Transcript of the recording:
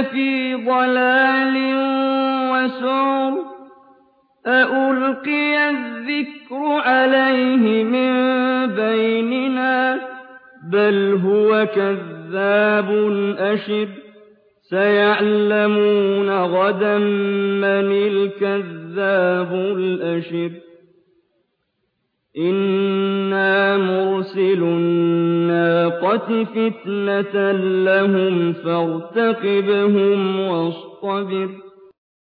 لَّفِي ضَلَالٍ وَسُعُرٍ أَأُلْقِيَ الذِّكْرُ عَلَيْهِ مِن بَيْنِنَا بَلْ هُوَ كَذَّابٌ أَشِرٌ سَيَعْلَمُونَ غَدًا مَّنِ الْكَذَّابُ الْأَشِرُ إِنَّا مُرْسِلُو النَّاقَةِ فِتْنَةً لَّهُمْ فَارْتَقِبْهُمْ وَاصْطَبِرْ